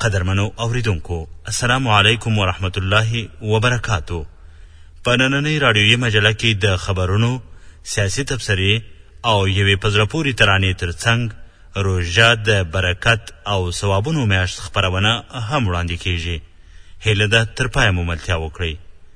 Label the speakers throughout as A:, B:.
A: قدرمنو اوریدونکو السلام علیکم ورحمت الله وبرکاتو په نننۍ رادیویي مجله کې د خبرونو سیاسي تبصرې او یوې په زړه پورې ترانې ترڅنګ روژه د برکت او ثوابونو میاشت خپرونه هم وړاندې کیږي هیله ده تر پایه مو ملتیا وکړئ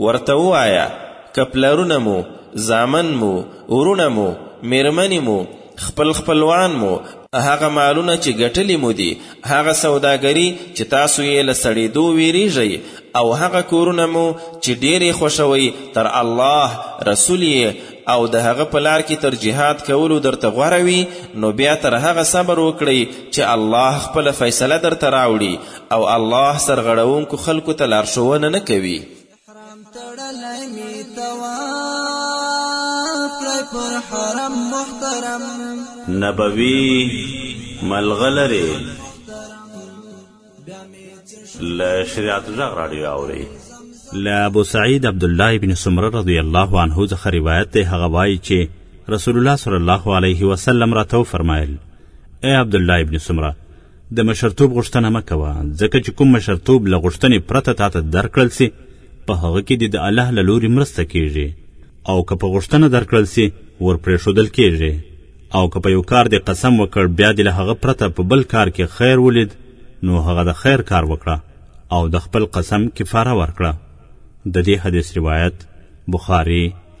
B: ورته ووایه، که پلرونه مو، زامن مو، وروڼه مو، مېرمنې مو، خپل خپلوان مو، هغه مالونه چې ګټلي مو دي، هغه سوداګري چې تاسو یې له سړېدو وېرېږئ او هغه کورونه مو چې ډېر یې خوښوئ تر الله، رسول یې او د هغه په لار کې تر جهاد کولو درته غوره وي، نو بیا تر هغه صبر وکړئ چې الله خپله فیصله درته راوړي او الله سرغړونکو خلکو ته لارښوونه نه کوي
A: نبوي ملغلره له شریعت غږ راډیو اوري له ابو سعید عبد الله ابن سمره رضی الله عنه څخه روایت دی هغه وایي چې رسول الله صلی الله علیه وسلم راته وفرمایل ای عبد الله ابن سمره د مشرتوب غوښتنه مه کوه، ځکه چې کوم مشرتوب له غوښتنې پرته تا ته درکړل سي، په هغه کې دې د الله له لوري مرسته کېږي، او که په غوښتنه درکړل سي، ورپرېښودل کېږي، او که په یو کار دې قسم وکړ، بیا دې له هغه پرته په بل کار کې خیر ولید، نو هغه د خیر کار وکړه، او د خپل قسم کفاره ورکړه. د دې حدیث روایت بخاري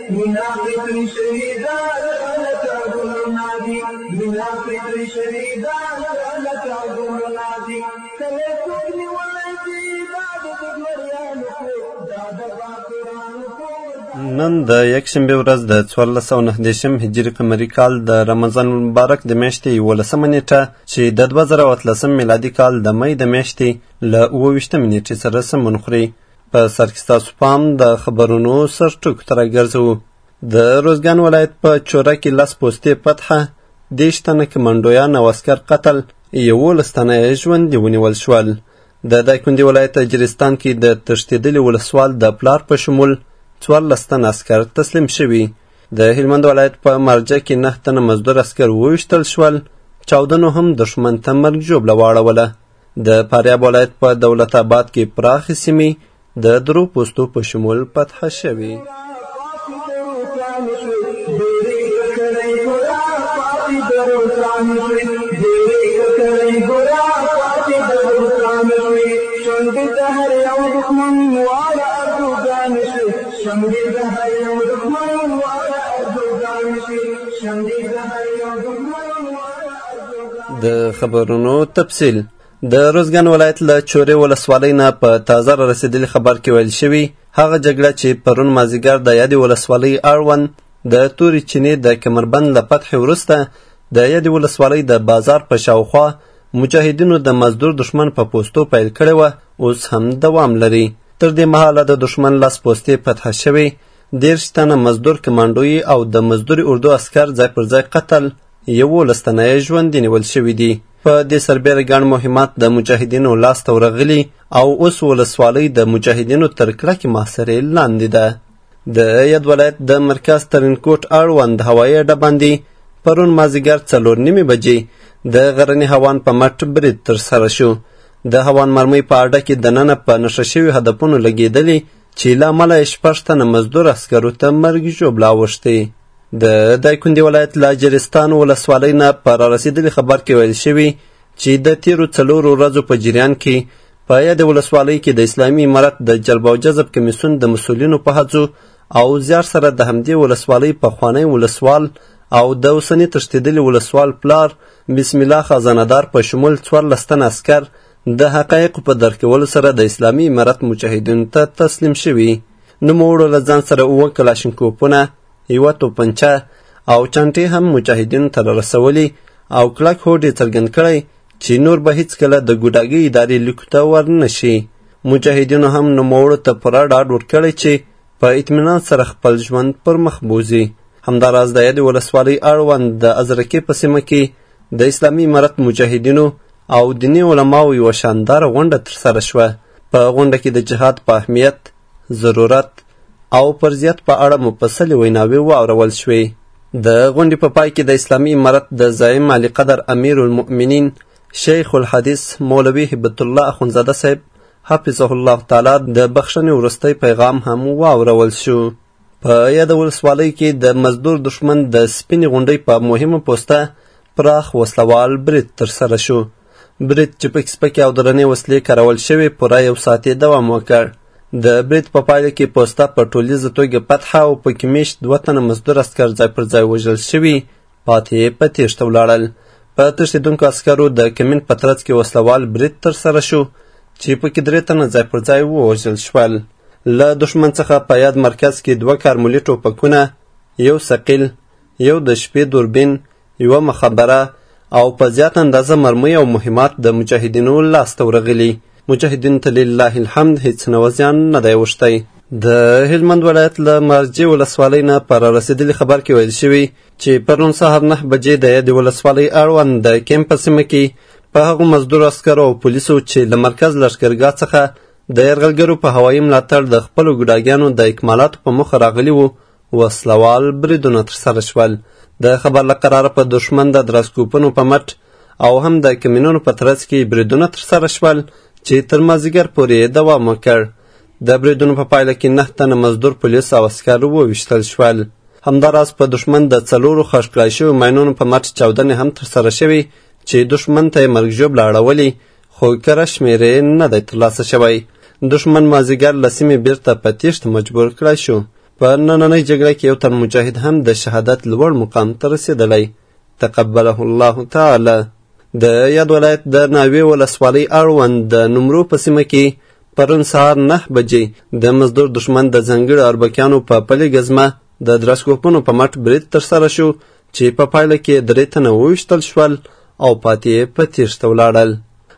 A: مينا فطري شهيدان لکه ګلونه دي مينا فطري شهيدان لکه ګلونه دي کله څوک نیولی دي دا د دګمریانو کور دا د باکرانو کور
C: نن د یکشنبې ورځ د څوارلس سوه نهه دېرشم هجري قمري کال د رمضان المبارک د میاشتې یولسمه نیټه چې د دوه زره او اتلسم میلادي کال د مۍ د میاشتې له اووه ویشتمې نیټې سره سمون خوري په سر کې ستاسو پام د خبرونو سر ټکو ته راګرځوو د روزګان ولایت په چوره کې لس پوستې فتحه دېرش تنه کمانډویان او عسکر قتل یولس تنه یې ژوندي ونیول شول د دایکندي ولایت اجرستان کې د تښتېدلي ولسوال د پلار په شمول څوارلس تنه عسکر تسلیم شوي د هلمند ولایت په مرجه کې نه تنه مزدور عسکر وویشتل شول چاودنو هم دښمن ته مرګ ژوبله واړوله د فاریاب ولایت په دولت آباد کې پراخې سیمې د درو پوستو په شمول فتح
A: شوې د
C: خبرونو تفصیل د روزګان ولایت له چورې ولسوالۍ نه په تازه را رسېدلي خبر کې ویل شوي هغه جګړه چې پرون مازیګر د یادې ولسوالۍ اړوند د تورې چینې د کمربند له فتحې وروسته د یادې ولسوالۍ د بازار په شاوخوا مجاهدینو د مزدور دښمن په پوستو پیل کړې وه اوس هم دوام لري تر دې مهاله د دښمن لس پوستې فتح شوې دېرش تنه مزدور کمانډوي او د مزدوري اردو عسکر ځای پر ځای قتل یولس تنه یې ژوندي نیول شوي دي په دې سربېره ګڼ مهمات د مجاهدینو لاس ته ورغلي او اوس ولسوالۍ د مجاهدینو تر کلکې محاصرې لاندې ده د یاد ولایت د مرکز ترینکوټ اړوند هوایي اډه باندې پرون مازیګر څلور نیمې بجې د غرني هوان په مټ برید ترسره شو د هوان مرمۍ په اډه کې دننه په نښه شوي هدفونو لګېدلې چې له امله یې شپږ تنه مزدور عسکرو ته مرګ ژوبله اوښتې د دایکندي ولایت له اجرستان ولسوالۍ نه په رارسېدلي خبر کې ویل شوي چې د تیرو څلورو ورځو په جریان کې په یادې ولسوالۍ کې د اسلامي امارت د جلب او جذب کمیسیون د مسؤلینو په هڅو او زیار سره د همدې ولسوالۍ پخوانی ولسوال او د اوسني تښتېدلي ولسوال پلار بسم الله خزانه دار په شمول څوارلس تنه عسکر د حقایقو په درک کولو سره د اسلامي امارت مجاهدینو ته تسلیم شوي نوموړو له ځان سره اووه کلاشینکوپونه یوه توپنچه او چانټې هم مجاهدینو ته رسولي او کلک هوډ یې څرګند کړی چې نور به هیڅکله د ګوډاګۍ ادارې لیکو ته ورنه شي مجاهدینو هم نوموړو ته پوره ډاډ ورکړی چې په اطمینان سره خپل ژوند پر مخ بوځي همداراز د یادې ولسوالۍ اړوند د ازرکې په سیمه کې د اسلامي امارت مجاهدینو او دیني علماو یوه شانداره غونډه ترسره شوه په غونډه کې د جهاد په اهمیت ضرورت او فرضیت په اړه مفصلې ویناوې واورول شوې د غونډې په پای کې د اسلامي امارت د زعیم علي قدر امیر المؤمنین شیخ الحدیث مولوي هبت الله اخونزاده صاحب حفظه الله تعالی د بخښنې وروستی پیغام هم واورول شو په یاده ولسوالۍ کې د مزدور دښمن د سپینې غونډۍ په مهمه پوسته پراخ وسلوال برید ترسره شو. برید چې پکې سپکې او درنې وسلې کارول شوې پوره یو ساعت یې دوام وکړ. د برید په پایله کې پوسته په ټولیزه توګه فتحه او پکې میشت دوه تنه مزدور عسکر ځای پر ځای وژل شوي پاتې یې په تېښته ولاړل. په تښتېدونکو عسکرو د کمین په ترڅ کې وسله وال برید ترسره شو چې په کې درې تنه ځای پر ځای ووژل شول. له دښمن څخه په یاد مرکز کې دوه کارمولي ټوپکونه، یو ثقیل، یو د شپې دوربین، یوه مخبره او په زیاته اندازه مرمۍ او مهمات د مجاهدینو لاسته ورغلي. مجاهدینو ته لله الحمد هیڅ نوع زیان نه دی اوښتی. د هلمند ولایت له مرجې ولسوالۍ نه په رارسېدلي خبر کې ویل شوي، چې پرون سهار نه بجې د یادې ولسوالۍ اړوند د کیمپ په سیمه کې په هغو مزدور عسکرو او پولیسو چې له مرکز لښکرګاه څخه د یرغلګرو په هوایي ملاتړ د خپلو ګډاګیانو د اکمالاتو په موخه راغلي وو وسلوال بریدونه ترسره شول د خبر له قراره په دښمن د دراسکوپونو په مټ او هم د کمینونو په ترڅ کې بریدونه ترسره شول چې تر مازیګر پورې یې دوام وکړ د بریدونو په پایله کې نه تنه مزدور پولیس او عسکر وویشتل شول همداراز په دښمن د څلورو خښ کړای شویو ماینونو په مټ چاودنې هم ترسره شوې چې دښمن ته یې مرګ ژوبله اړولې خو کره شمېر یې نه دی ترلاسه شوی دښمن مازیګر له سیمې بیرته په تیښته مجبور کړای شو په نننۍ جګړه کې یو تن مجاهد هم د شهادت لوړ مقام ته رسېدلی تقبله الله تعالی د یاد ولایت د ناوې ولسوالۍ اړوند د نمرو په سیمه کې پرون سهار نه بجې د مزدور دښمن د ځانګړو اربکیانو په پلې ګزمه د درسکوپونو په مټ برید ترسره شو چې په پایله کې درې تنه وویشتل شول او پاتې یې په تیښته ولاړل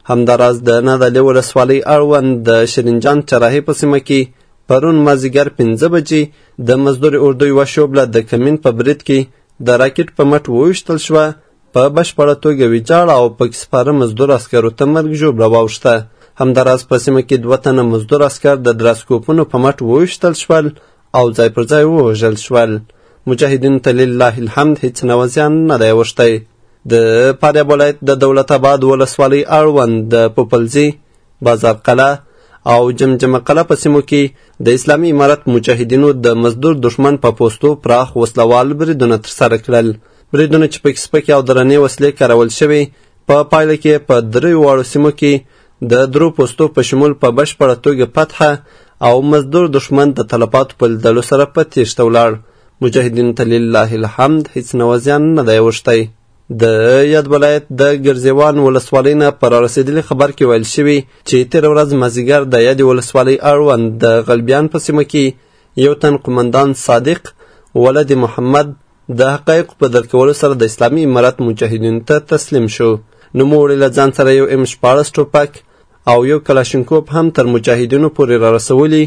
C: همداراز د نادعلي ولسوالۍ اړوند د شیرینجان چراهې په سیمه کې پرون مازیګر پنځه بجې د مزدور اردو یوه شوبله د کمین په برید کې د راکټ په مټ وویشتل شوه په بشپړه توګه ویجاړه او پکې سپاره مزدور عسکرو ته مرګ ژوبله واوښته همداراز په سیمه کې دوه تنه مزدور عسکر د دراسکوپونو په مټ وویشتل شول او ځای پر ځای ووژل شول مجاهدینو ته لله الحمد هیڅ نوه زیان نه دی اوښتی د فاریاب ولایت د دولت آباد ولسوالۍ اړوند د پوپلزي بازار قلعه او جمجمه قلعه په سیمو کې د اسلامي امارت مجاهدینو د مزدور دښمن په پوستو پراخ وسلوال بریدونه ترسره کړل بریدونه چې پکې سپکې او درنې وسلې کارول شوې په پا پایله کې په دریو واړو سیمو کې د درو پوستو په شمول په بشپړه توګه فتحه او مزدور دښمن د تلفاتو په لیدلو سره په تیښته ولاړ مجاهدین ته لله الحمد هیڅ نوع زیان نه دی اوښتی د یاد ولایت د ګرزیوان ولسوالۍ نه په رارسېدلي خبر کې ویل شوي چې تېره ورځ مازیګر د یادې ولسوالۍ اړوند د غلبیان په سیمه کې یو تن قومندان صادق ولد محمد د حقایقو په درک کولو سره د اسلامي امارت مجاهدینو ته تسلیم شو نوموړي له ځان سره یو ام شپاړس ټوپک او یو کلاشینکوپ هم تر مجاهدینو پورې را رسولي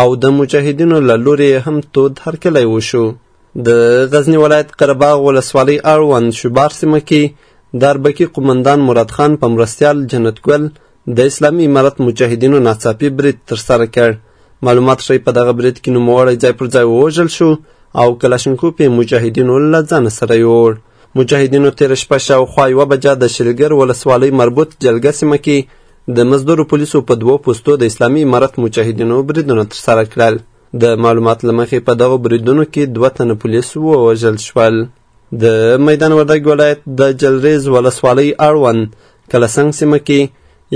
C: او د مجاهدینو له لورې هم تود هرکلی وشو د غزنی ولایت قرباغ ولسوالۍ اړوند شوبار سیمه کې د اربکي قومندان مراد خان په مرستیال جنت ګل د اسلامي امارت مجاهدینو ناڅاپي برید ترسره کړ معلومات ښیي په دغه برید کې نوموړی ځای پر ځای ووژل شو او کلاشینکوف یې مجاهدینو له ځانه سره یووړ مجاهدینو تېره شپه شاوخوا یوه بجه د شلګر ولسوالۍ مربوط جلګه سیمه کې د مزدورو پولیسو په دوو پوستو د اسلامي امارت مجاهدینو بریدونه ترسره کړل د معلومات له مخې په دغو بریدونو کې دوه تنه پولیس ووژل شول د میدان وردګ ولایت د جلریز ولسوالۍ اړوند کلسنګ سیمه کې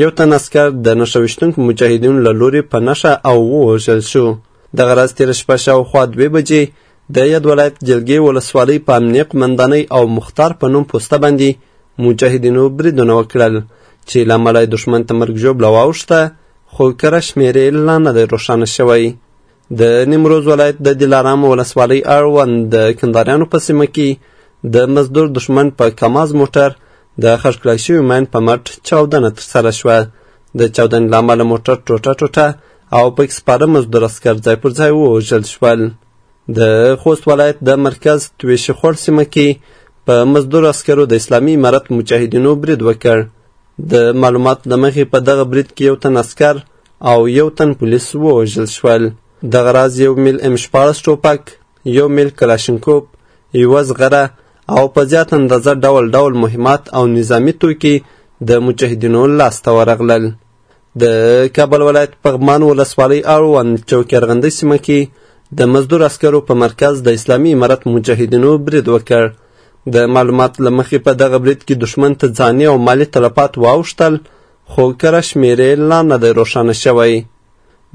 C: یو تن عسکر د نښه ویشتونکو مجاهدینو له لوري په نښه او ووژل شو دغه راز تېره شپه شاوخوا دوې بجې د یاد ولایت جلګې ولسوالۍ په امنیه قمندانۍ او مختار په نوم پوسته باندې مجاهدینو بریدونه وکړل چې له امله یې دښمن ته مرګ ژوبله واوښته خو کره شمېرې لا نه دی روښانه شوی د نیمروز ولایت د دلارام ولسوالۍ اړوند د کنداریانو په سیمه کې د مزدور دښمن په کماز موټر د خښ کړای شوي ماین په مټ چاودنه ترسره شوه د چاودنې له امله موټر ټوټه ټوټه او پکې سپاره مزدور عسکر ځای پر ځای ووژل شول د خوست ولایت د مرکز تویشي خوړ سیمه کې په مزدور عسکرو د اسلامي امارت مجاهدینو برید وکړ د معلومات له مخې په دغه برید کې یو تن عسکر او یو تن پولیس ووژل شول دغه راز یو میل ام شپاړس ټوپک یو میل کلاشینکوپ یوه زغره او په زیات اندازه ډول ډول مهمات او نظامی توکي د مجاهدینو لاسته ورغلل د کابل ولایت پغمان ولسوالۍ اړوند چوکې ارغندۍ سیمه کې د مزدور عسکرو په مرکز د اسلامي امارت مجاهدینو برید وکړ د معلومات له مخې په دغه برید کې دښمن ته ځاني او مالي تلفات واوښتل خو کره شمېرې لا نه دی روښانه شوی.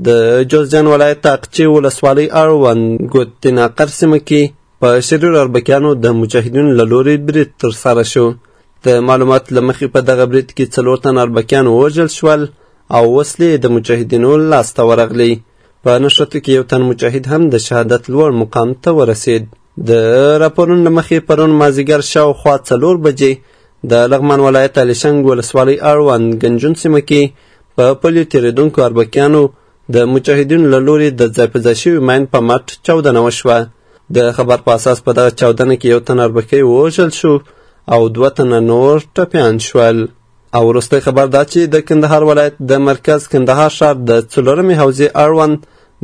C: د جوزجان ولایت تاقچې ولسوالۍ اړوند ګوت دیناقر سیمه کې په شریر اربکیانو د مجاهدینو له لوري برید ترسره شو د معلومات له مخې په دغه برید کې څلور تن اربکیان ووژل شول او وسلې د مجاهدینو لاسته ورغلې په نښتو کې یو تن مجاهد هم د شهادت لوړ مقام ته ورسید د راپورونو له مخې پرون مازیګر شاوخوا څلور بجې د لغمان ولایت علیشنګ ولسوالۍ اړوند ګنجون سیمه کې په پلیو تېرېدونکو اربکیانو د مجاهدینو له لوري د ځای په ځای شوي ماین په مټ چاودنه وشوه د خبر په اساس په دغه چاودنه کې یو تن اربکی ووژل شو او دوه تنه نور ټپیان شول او وروستی خبر دا چې د کندهار ولایت د مرکز کندهار ښار د څلورمې حوزې اړوند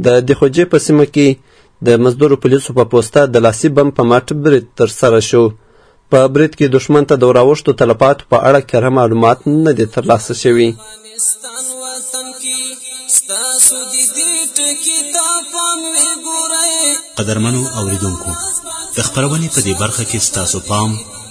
C: د دخوجې په سیمه کې د مزدورو پولیسو په پوسته د لاسي بم په مټ برید ترسره شو په برید کې دښمن ته د وراوښتو تلفاتو په اړه کره معلومات نه دي ترلاسه شوي
D: قدرمنو اوریدونکو د خبرونې په دې برخه کې ستاسو پام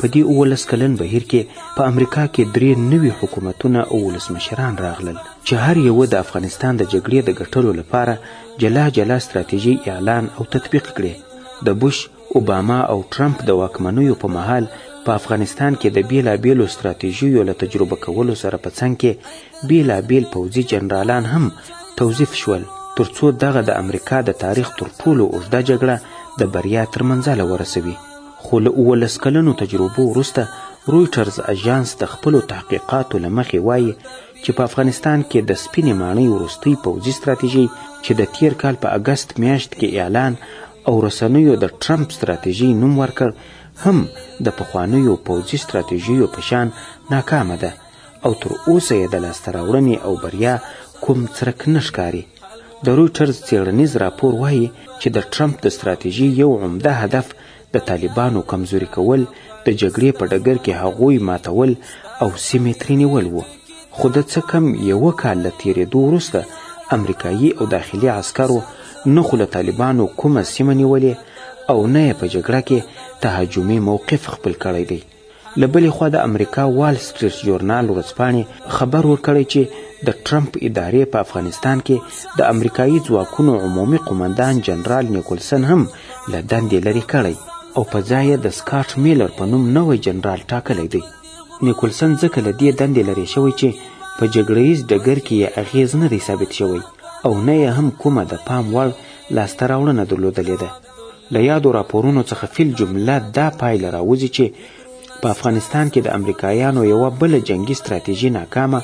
E: په دې اوولس کلن بهیر کې په امریکا کې درې نوي حکومتونه او ولسمشران راغلل چې هر یوه د افغانستان د جګړې د ګټلو لپاره جلا جلا ستراتیژۍ اعلان او تطبیق کړې د بوش اوباما او ټرمپ د واکمنیو په مهال په افغانستان کې د بیلابیلو ستراتیژیو له تجربه کولو سره په څنګ کې بیلابیل پوځي جنرالان هم توظیف شول ترڅو دغه د امریکا د تاریخ تر ټولو اوږده جګړه د بریا تر منزله ورسوي خو له اوولس کلنو تجربو وروسته رویټرز اژانس د خپلو تحقیقاتو له مخې وایي چې په افغانستان کې د سپینې ماڼۍ وروستۍ پوځي ستراتیژۍ چې د تیر کال په اګست میاشت کې اعلان او رسنیو د ټرمپ ستراتیژۍ نوم ورکړ هم د پخوانیو پوځي ستراتیژیو په شان ناکامه ده. او تر اوسه یې د لاسته راوړنې او بریا کوم څرک نه ښکاري د رویټرز څېړنیز راپور وایي چې د ټرمپ د ستراتیژۍ یو عمده هدف د طالبانو کمزوري کول د جګړې په ډګر کې هغوی ماتول او سیمې ترې نیول وو خو د څه کم یوه کال له تېرېدو وروسته امریکایي او داخلي عسکرو نه خو له طالبانو کومه سیمه نیولې او نه یې په جګړه کې تهاجمي موقف خپل کړی دی له بلې خوا د امریکا وال سټریټ ژورنال ورځپاڼې خبر ورکړی چې د ټرمپ ادارې په افغانستان کې د امریکایي ځواکونو عمومي قومندان جنرال نیکولسن هم له دندې لرې کړی او په ځای یې د سکاټ میلر په نوم نوی جنرال ټاکلی دی نیکولسن ځکه له دې دندې لرې شوی چې په جګړه ییز ډګر کې یې اغیز نه دی ثابت شوی او نه یې هم کومه د پام وړ لاسته راوړنه درلودلې ده له یادو راپورونو څخه فی الجمله دا پایله راوځي چې په افغانستان کې د امریکایانو یوه بله جنګي ستراتیژي ناکامه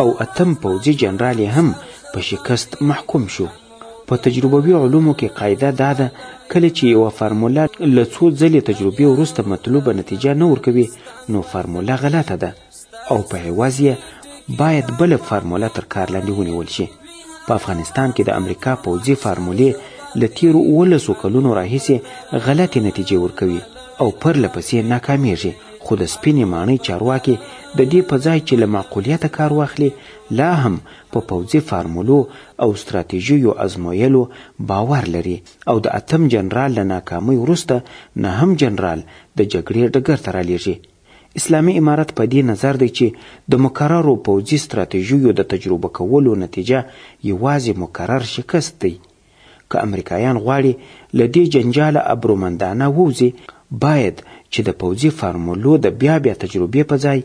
E: او اتم پوځي جنرال یې هم په شکست محکوم شو په تجربوي علومو کې قاعده دا ده کله چې یوه فرموله له څو ځلې تجربې وروسته مطلوبه نتیجه نه ورکوي نو فرموله غلطه ده او په عوض یې باید بله فارموله تر کار لاندې ونیول شي په افغانستان کې د امریکا پوځي فارمولې له تیرو اوولسو کلونو راهیسې غلطې نتیجې ورکوي او پرله پسې ناکامیږي خو د سپینې ماڼۍ چارواکي د دې په ځای چې له معقولیته کار واخلي لا هم په پوځي فارمولو او ستراتیژیو ازمویلو باور لري او د اتم جنرال له ناکامۍ وروسته نهم جنرال د جګړې ډګر ته رالیږي اسلامي امارت په دې نظر دی چې د مکررو پوځي ستراتیژیو د تجربه کولو نتیجه یوازې مکرر شکست دی. که امریکایان غواړي له دې جنجاله ابرومندانه ووځي، باید چې د پوځي فارمولو د بیا بیا تجربې په ځای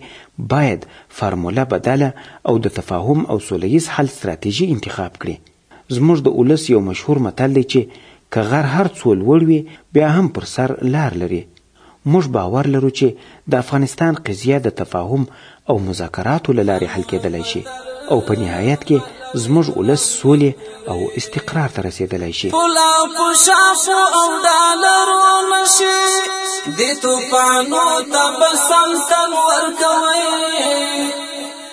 E: باید فارموله بدله او د تفاهم او سوله ییز حل ستراتیژي انتخاب کړي. زموږ د اولس یو مشهور متل دی چې که غر هر څو لوړ وي بیا هم پر سر لار لري. موږ باور لرو چې د افغانستان قضیه د تفاهم او مذاکراتو له لارې حل کېدلای شي او په نهایت کې زموږ اولس سولې او استقرار ته رسېدلای شي.
F: پلا پشافو او ډالرو مشي د توپانو ته بسم تن ورکوي.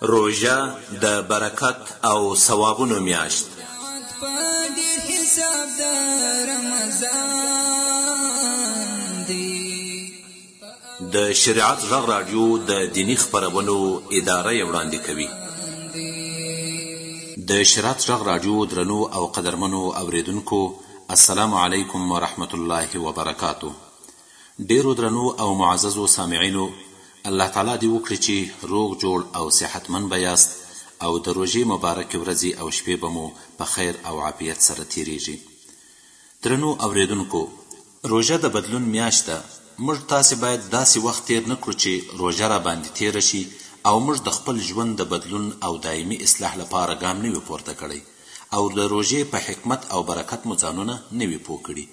D: روژه د برکت او ثوابونو میاشت
G: د
D: شریعت غږ راډیو د دینی خبرونو اداره یې وړاندې کوي د شریعت غږ راډیو درنو او قدرمنو اوریدونکو السلام علیکم ورحمت الله وبرکاته ډېرو درنو او معززو سامعینو! الله تعالی دې وکړي چې روغ جوړ او صحتمند به یاست او د روژې مبارکې ورځې او شپې به مو په خیر او عافیت سره تېرېږي. درنو اورېدونکو! روژه د بدلون میاشت ده، موږ تاسې باید داسې وخت تېر نه کړو چې روژه راباندې تېره شي او موږ د خپل ژوند د بدلون او دایمي اصلاح لپاره ګام نه وي پورته کړی او د روژې په حکمت او برکت مو ځانونه نه وي پوه کړي.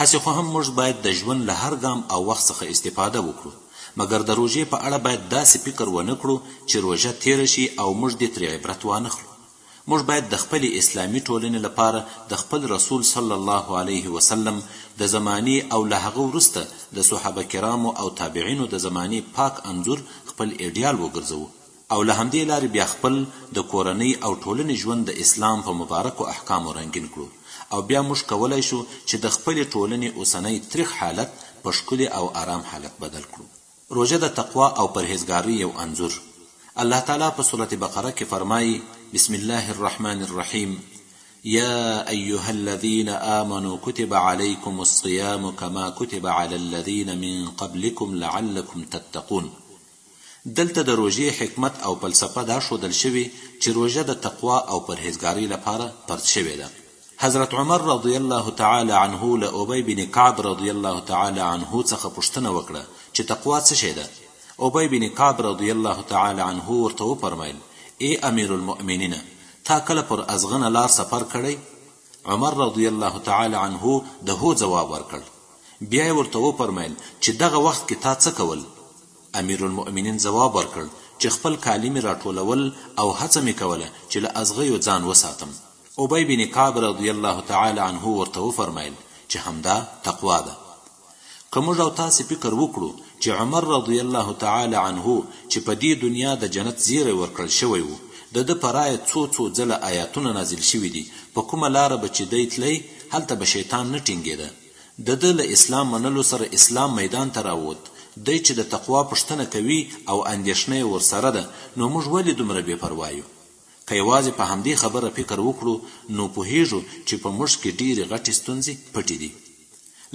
D: هسې خو هم موږ باید د ژوند له هر ګام او وخت څخه استفاده وکړو، مګر د روژې په اړه باید داسې فکر ونه کړو چې روژه تېره شي او موږ دې ترې عبرت وانخلو. موږ باید د خپلې اسلامي ټولنې لپاره د خپل رسول صلی الله علیه وسلم د زمانې او له هغه وروسته د صحابه کرامو او تابعینو د زمانې پاک انځور خپل ایډیال وګرځوو او له همدې لارې بیا خپل د کورنۍ او ټولنې ژوند د اسلام په مبارکو احکامو رنګین کړو او بیا موږ کولای شو چې د خپلې ټولنې اوسنی تریخ حالت په ښکلي او ارام حالت بدل کړو. روژه د تقوا او پرهیزګارۍ یو انځور الله تعالی په سورة بقره کې فرمایي، بسم الله الرحمن الرحیم، یا ایها الذین آمنوا کتب علیکم الصیام کما کتب علی الذین من قبلکم لعلکم تتقون، دلته د روژې حکمت او فلسفه دا ښودل شوې چې روژه د تقوا او پرهېزګارۍ لپاره فرض شوې ده. حضرت عمر رضی الله تعالی عنه له ابی بن کعب رضی الله تعالی عنه څخه پوښتنه وکړه چې تقوا څه شی ده؟ ابی بن کعب رضی الله تعالی عنه ورته وفرمایل، ای امیرالمؤمنینه! تا کله پر ازغنه لار سفر کړی؟ عمر رضی الله تعالی عنه د هو ځواب ورکړ، بیا یې ورته وفرمایل چې دغه وخت کې تا څه کول؟ امیرالمؤمنین ځواب ورکړ چې خپل کالي مې راټولول او هڅه مې کوله چې له ازغیو ځان وساتم. ابی بن کعب رضی الله تعالی عنه ورته وفرمایل چې همدا تقوا ده. که موږ او تاسې فکر وکړو چې عمر رضی الله تعالی عنه چې په دې دنیا د جنت زیری ورکړل شوی وو د ده په رایه څو څو ځله آیاتونه نازل شوي دي په کومه لاره به چې دی تلی هلته به شیطان نه ټینګېده د ده له اسلام منلو سره اسلام میدان ته راووت دی چې د تقوا پوښتنه کوي او اندېښنه یې ورسره ده نو موږ ولې دومره بې پروا یو که یوازې په همدې خبره فکر وکړو نو پوهېږو چې په موږ کې ډېرې غټې ستونزې پټې دي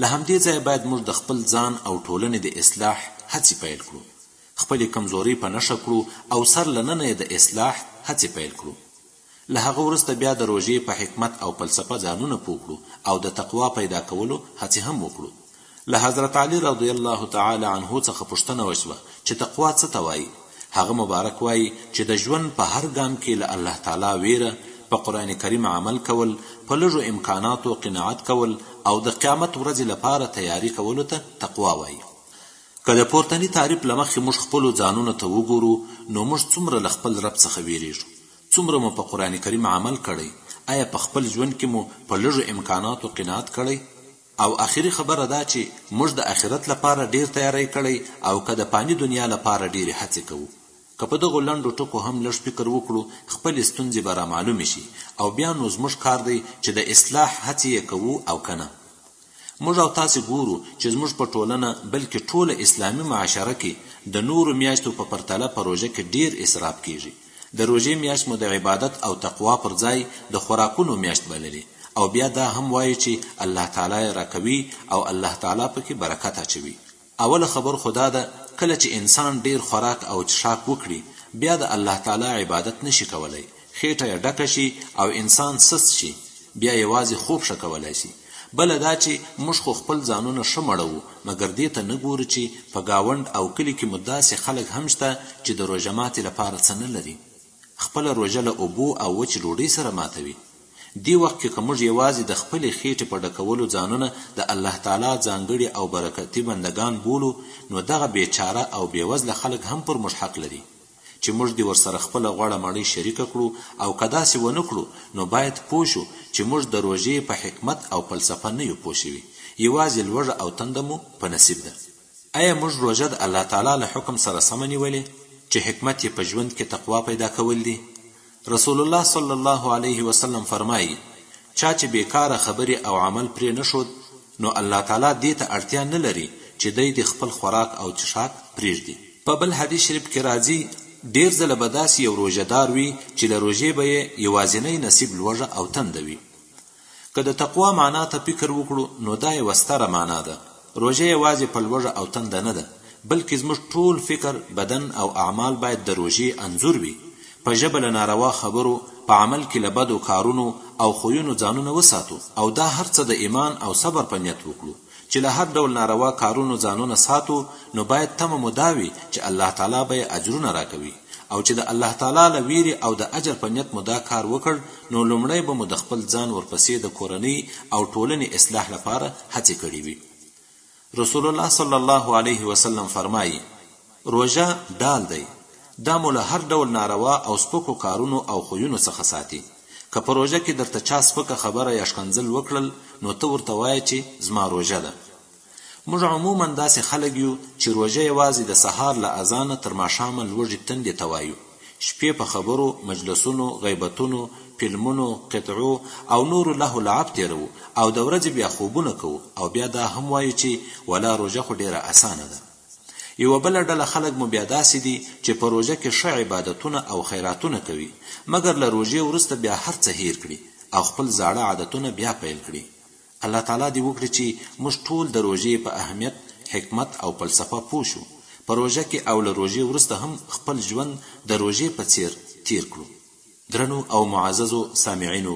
D: له همدې ځایه باید موږ د خپل ځان او ټولنې د اصلاح هڅې پیل کړو، خپلې کمزورۍ په نښه کړو او سر له ننه یې د اصلاح هڅې پیل کړو. له هغه وروسته بیا د روژې په حکمت او فلسفه ځانونه پوه کړو او د تقوا پیدا کولو هڅې هم وکړو. له حضرت علي رضی الله تعالی عنه څخه پوښتنه وشوه چې تقوا څه ته وايي؟ هغه مبارک وايي چې د ژوند په هر ګام کې له الله تعالی وېره، په قرآن کریم عمل کول، په لږو امکاناتو قناعت کول او د قیامت ورځې لپاره تیاري کولو ته تقوا وايي. که د پورتني تعریف له مخې موږ خپلو ځانونو ته وګورو، نو موږ څومره له خپل رب څخه وېرېږو؟ څومره مو په قرآن کریم عمل کړی؟ ایا په خپل ژوند کې مو په لږو امکاناتو قناعت کړی؟ او اخري خبره دا چې موږ د اخرت لپاره ډېر تیاری کړی او که د فاني دنیا لپاره ډېرې هڅې کوو؟ که په دغو لنډو ټکو هم لږ فکر وکړو، خپلې ستونزې به رامعلومې شي او بیا نو زموږ کار دی چې د اصلاح هڅې یې کوو او که نه؟ موږ او تاسې ګورو چې زموږ په ټولنه بلکې ټوله اسلامي معاشره کې د نورو میاشتو په پرتله په روژه کې ډېر اسراف کېږي. د روژې میاشت مو د عبادت او تقوا پر ځای د خوراکونو میاشت بللې او بیا دا هم وایو چې الله تعالی یې راکوي او الله تعالی په کې برکت اچوي. اوله خبر خو دا ده کله چې انسان ډېر خوراک او څښاک وکړي بیا د الله تعالی عبادت نه شي کولی، خېټه یې ډکه شي او انسان سست شي، بیا یوازې خوب ښه کولای شي. بله دا چې موږ خو خپل ځانونه ښه مړوو مګر دې ته نه ګورو چې په ګاونډ او کلي کې مو داسې خلک هم شته چې د روژه ماتې لپاره څه نه لري خپله روژه له اوبو او وچې ډوډۍ سره ماتوي دې وخت کې که موږ یوازې د خپلې خېټې په ډکولو ځانونه د الله تعالی ځانګړي او برکتي بندګان بولو نو دغه بېچاره او بېوزله خلک هم پر موږ حق لري چې موږ دې ورسره خپله غوړه مڼۍ شریکه کړو او که داسې ونه کړو نو باید پوه شو چې موږ د روژې په حکمت او فلسفه نه یو پوه شوي یوازې لوږه او تنده مو په نصیب ده. ایا موږ روژه د الله تعالی له حکم سره سمه نیولې چې حکمت یې په ژوند کې تقوا پیدا کول دي؟ رسول الله صلی الله علیه وسلم فرمايي، چا چې بې کاره خبرې او عمل پرې نه ښود، نو الله تعالی دې ته اړتیا نه لري چې دی دې خپل خوراک او څښاک پرېږدي. په بل حدیث شریف کې راځي، ډېر ځله به داسې یو روژه دار وي چې له روژې به یې یوازینی نصیب لوږه او تنده وي. که د تقوا معنا ته فکر وکړو نو دا یوه ستره معنا ده. روژه یوازې په لوږه او تنده نه ده، بلکې زموږ ټول فکر، بدن او اعمال باید د روژې انځور وي. په ژبه له ناروا خبرو، په عمل کې له بدو کارونو او خویونو ځانونه وساتو او دا هر څه د ایمان او صبر په نیت وکړو. چې له هر ډول ناروا کارونو ځانونه ساتو نو باید تمه مو دا وي چې الله تعالی به یې اجرونه راکوي او چې د الله تعالی له ویرې او د اجر په نیت مو دا کار وکړ نو لومړی به مو د خپل ځان ورپسې د کورنۍ او ټولنې اصلاح لپاره هڅې کړې وي رسول الله صلی الله علیه وسلم فرمایي روژه ډال دی، دا مو له هر ډول ناروا او سپکو کارونو او خویونو څخه ساتي. که په روژه کې درته چا سپکه خبره یا ښکنځل وکړل، نو ته ورته وایه چې زما روژه ده. موږ عموماً داسې خلک یو چې روژه یوازې د سهار له اذانه تر ماښامه لوږې تندې ته وایو،
H: شپې په خبرو، مجلسونو، غیبتونو، فلمونو، قطعو او نورو لهو لعب تېروو او د ورځې بیا خوبونه کوو او بیا دا هم وایو چې ولا روژه خو ډېره اسانه ده. یوه بله ډله خلک مو بیا داسې دي چې په روژه کې ښه عبادتونه او خیراتونه کوي مګر له روژې وروسته بیا هر څه هیر کړي او خپل زاړه عادتونه بیا پیل کړي الله تعالی دې وکړي چې موږ ټول د روژې په اهمیت حکمت او فلسفه پوه شو په روژه کې او له روژې وروسته هم خپل ژوند د روژې په څیر تیر کړو درنو او معززو سامعینو